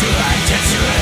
to identify